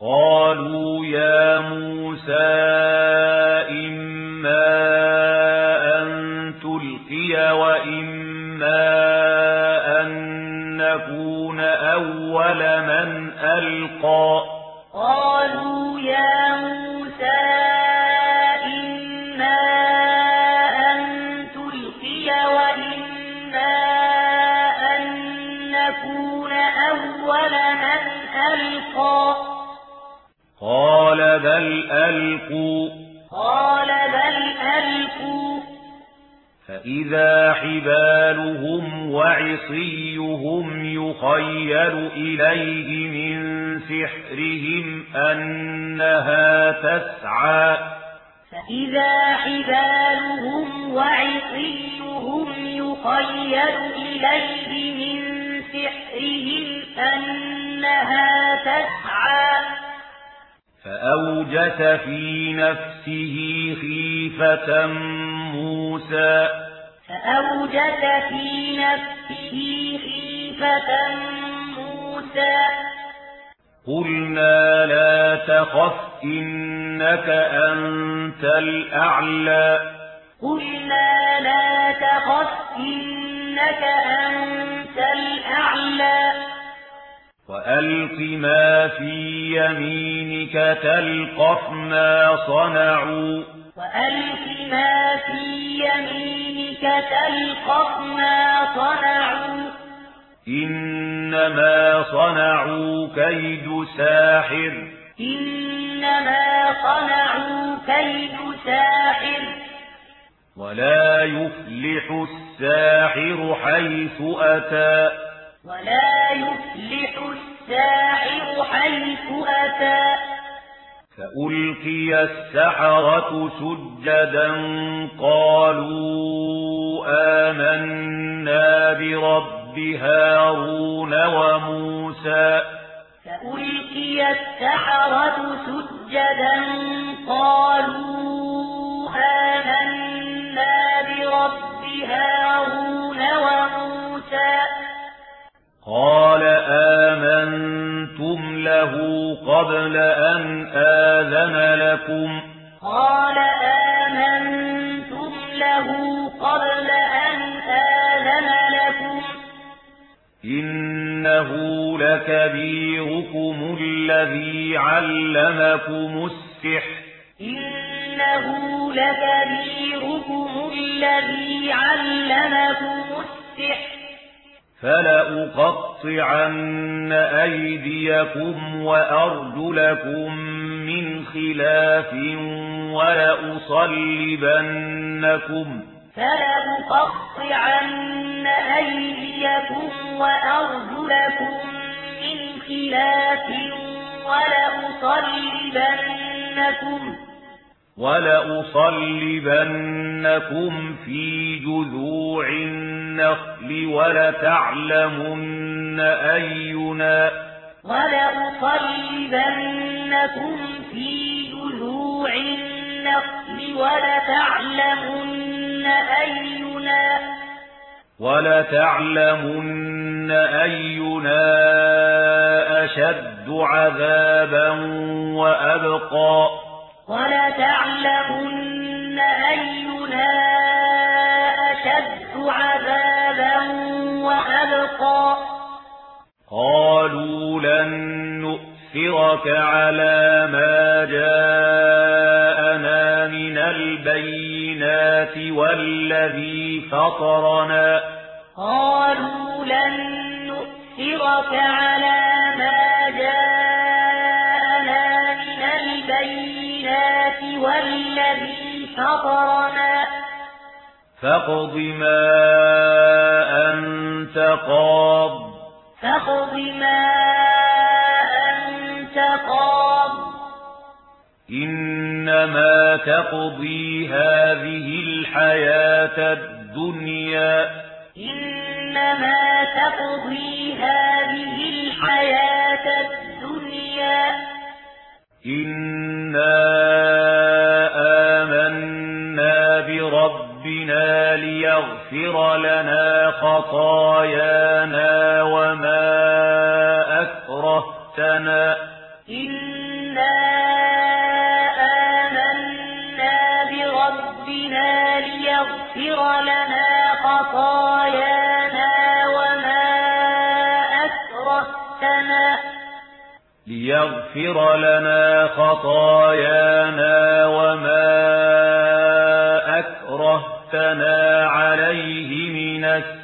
قالوا يا موسى إما أن تلقي وإما أن نكون أول من ألقى قالوا يا موسى إما أن تلقي وإما أن نكون أول من ألقى قال بل ألقوا. قال بل ألقوا. فإذا حبالهم وعصيهم يخيل إليه من سحرهم أنها تسعى. فإذا حبالهم وعصيهم يخيل إليه من سحرهم أنها تسعى. فأوجس في نفسه خيفة موسى فأوجس في نفسه خيفة موسى قلنا لا تخف إنك أنت الأعلى قلنا لا تخف إنك أنت الأعلى وَأَلْقِ مَا فِي يَمِينِكَ تَلْقَفْ مَا صَنَعُوا وَأَلْقِ مَا فِي يَمِينِكَ تَلْقَفْ مَا صَنَعُوا إِنَّمَا صَنَعُوا كَيْدُ سَاحِرٍ إِنَّمَا صَنَعُوا كَيْدُ سَاحِرٍ وَلَا يُفْلِحُ السَّاحِرُ حَيْثُ أَتَى ولا يفلح الساحر حيث أتى فألقي السحرة سجدا قالوا آمنا برب هارون وموسى فألقي السحرة سجدا قالوا آمنا قبل أن آذن لكم. قال آمنتم له قبل أن آذن لكم. إنه لكبيركم الذي علمكم السحر. إنه لكبيركم الذي علمكم السحر. فَلَأُقَطِّعَنَّ أَيْدِيَكُمْ وَأَرْجُلَكُمْ مِنْ خِلَافٍ وَلَأُصَلِّبَنَّكُمْ فَلَأُقَطِّعَنَّ أَيْدِيَكُمْ وَأَرْجُلَكُمْ مِنْ خِلَافٍ وَلَأُصَلِّبَنَّكُمْ وَلَأُصَلِّبَنَّكُمْ فِي جُذُوعِ النَّخْلِ وَلَتَعْلَمُنَّ أَيُّنَا وَلَأُصَلِبَنَّكُمْ فِي جُذُوعِ النَّخْلِ وَلَتَعْلَمُنَّ أَيُّنَا وَلَتَعْلَمُنَّ أَيُّنَا أَشَدُّ عَذَابًا وَأَبْقَى وَلَتَعْلَمُنَّ أَيُّنَا أَشَدُّ عَذَابًا وَأَبْقَى قَالُوا لَن نُؤْثِرَكَ عَلَى مَا جَاءَنَا مِنَ الْبَيِّنَاتِ وَالَّذِي فَطَرَنَا قَالُوا لَن نُؤْثِرَكَ عَلَى الذي فطرنا فاقض ما أنت قاض. فاقض ما أنت قاض. إنما تقضي هذه الحياة الدنيا. إنما تقضي هذه الحياة الدنيا. ليغفر لنا خطايانا وما أكرهتنا إنا آمنا بربنا ليغفر لنا خطايانا وما أكرهتنا ليغفر لنا خطايانا وما أكرهتنا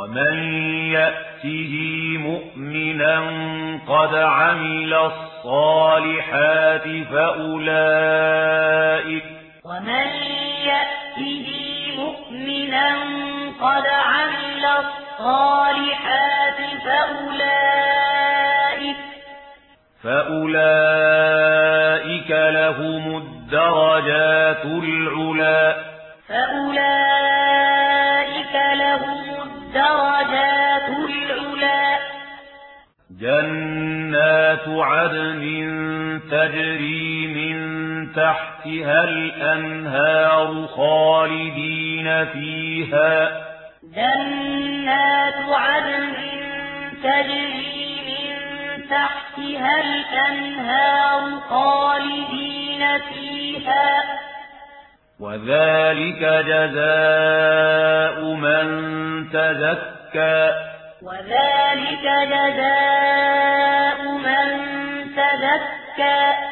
ومن يأته مؤمنا قد عمل الصالحات فأولئك ومن يأته مؤمنا قد عمل الصالحات فأولئك فأولئك لهم الدرجات العلا فأولئك جنات عدن تجري من تحتها الأنهار خالدين فيها. جنات عدن تجري من تحتها الأنهار خالدين فيها. وذلك جزاء من تذكى وذلك جزاء من تذكى